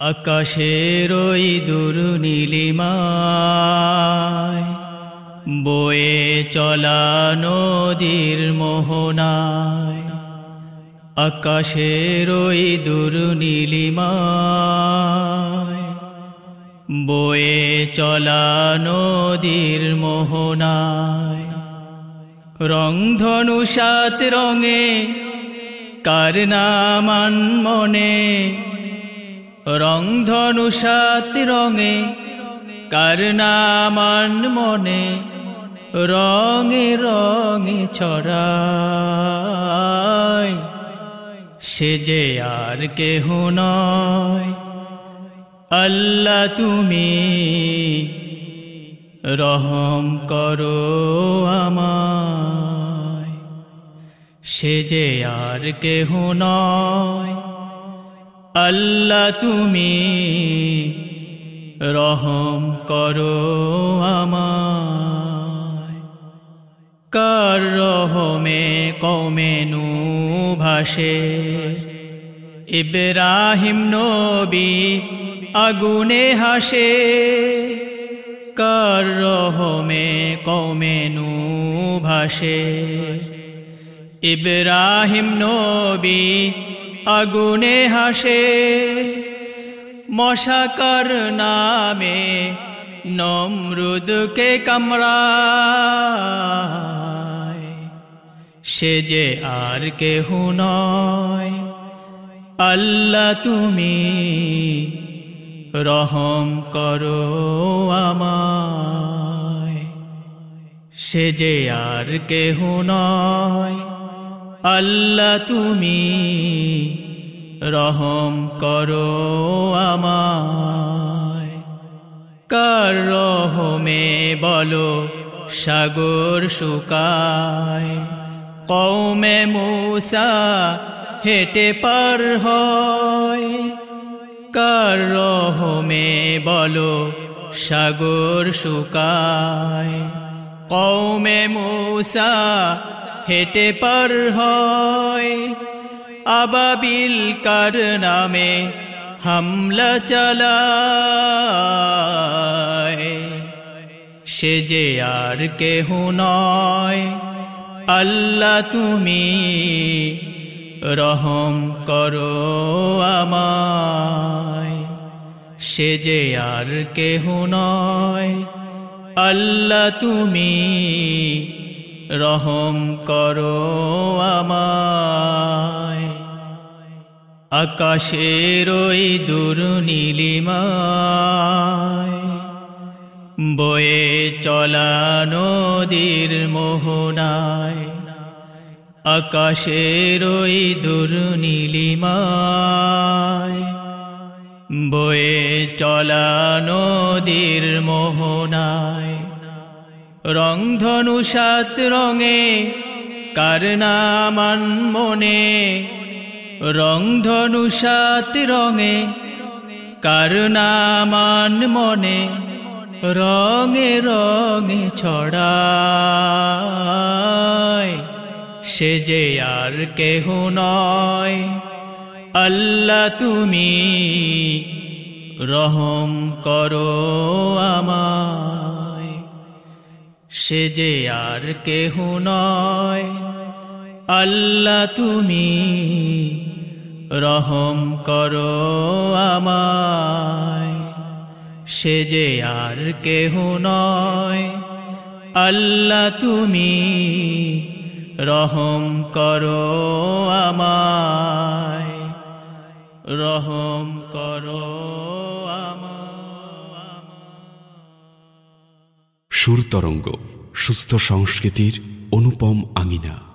আকাশের ওই দূর নীলিমায় বয়ে চলা নদীর মোহনায় আকাশের ওই দূর নীলিমায় বয়ে চলা নদীর মোহনায় রংধনু সাত রঙে কার নামান মনে রংধনু সাত রঙে কার নামান মনে, রঙে রঙে ছড়ায় সে যে আর কেহ নয়, আল্লাহ তুমি রহম করো আমায়। সে যে আর কেহ নয় আল্লাহ তুমি রহম করো আমায়। কার রহমে কমেনু ভাসে? ইব্রাহিম নবী আগুনে হাসে। কার রহমে কমেনু ভাসে? ইব্রাহিম নবী আগুনে হাসে। মশাকার নামে নমরুদকে কামড়ায়। সে যে আর কেহ নয়। আল্লাহ তুমি রহম করো আমায়। সে যে আর কেহ নয়। আল্লাহ তুমি রহম করো আমায়। কার রহমে বলো সাগর শুকায়। কৌমে মূসা হেটে পার হয়। কার রহমে বলো সাগর শুকায়। কৌমে মূসা হেটে পার হয়। আবাবিল কার নামে হামলা চালায়। সে যে আর কেহ নয়। আল্লাহ তুমি রহম করো আমায়। সে যে আর কেহ নয়। আল্লাহ তুমি রহম করো আমায়। আকাশের ওই দূর নীলিমায়। বয়ে চলা নদীর মোহনায়। আকাশের ওই দূর নীলিমায়। বয়ে চলা নদীর মোহনায়। রংধনু সাত রঙে, কার মনে? রংধনু সাত রঙে, কার নামান মনে? রঙে রঙে ছড়ায়, সে যে আর কেহ নয়। আল্লাহ তুমি রহম করো আমায় সে যে আর কেহ নয়। আল্লাহ তুমি রহম করো আমায়। সে যে আর কেহ নয়। আল্লাহ তুমি রহম করো আমায়। সুরতরঙ্গ সুস্থ সংস্কৃতির অনুপম আঙিনা